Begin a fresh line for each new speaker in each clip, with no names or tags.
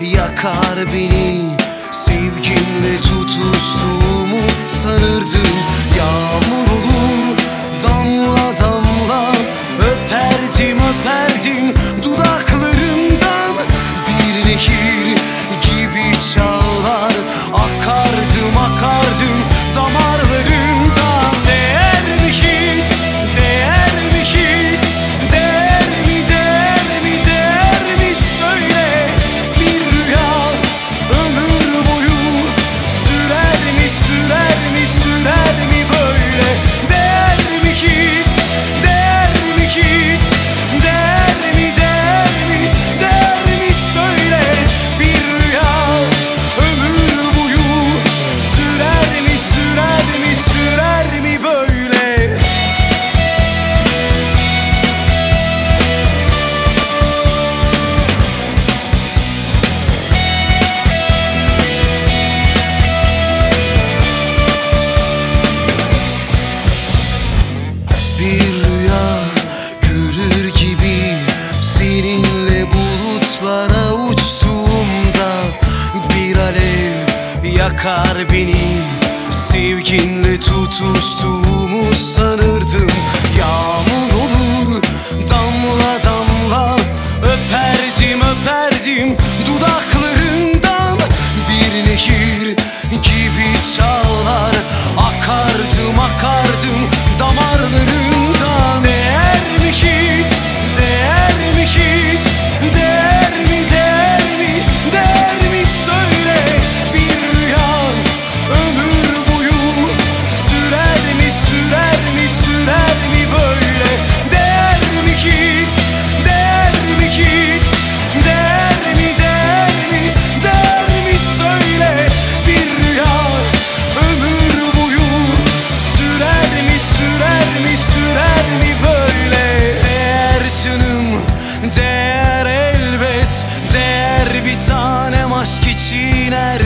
yakar beni Sevginle tutuştuğumu sanırdım Yağmur uçlara uçtuğumda Bir alev yakar beni. Sevginle tutuştuğumu sanırdım. Yağmur olur damla damla Öperdim öperdim. Dudaklarım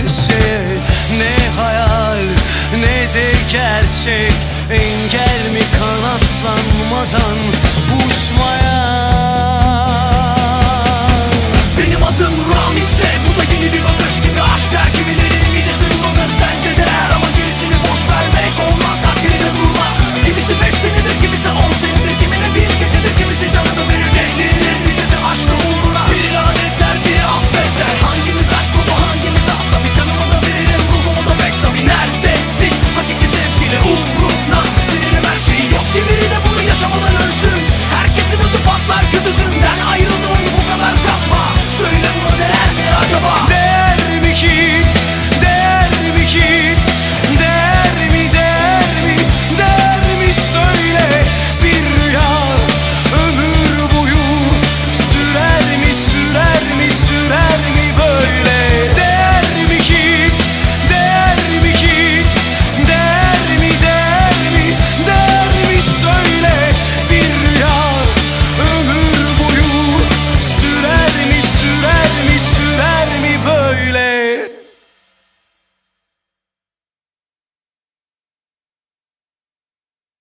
her Ne hayal ne de gerçek? Engel mi kanatlanmadan uç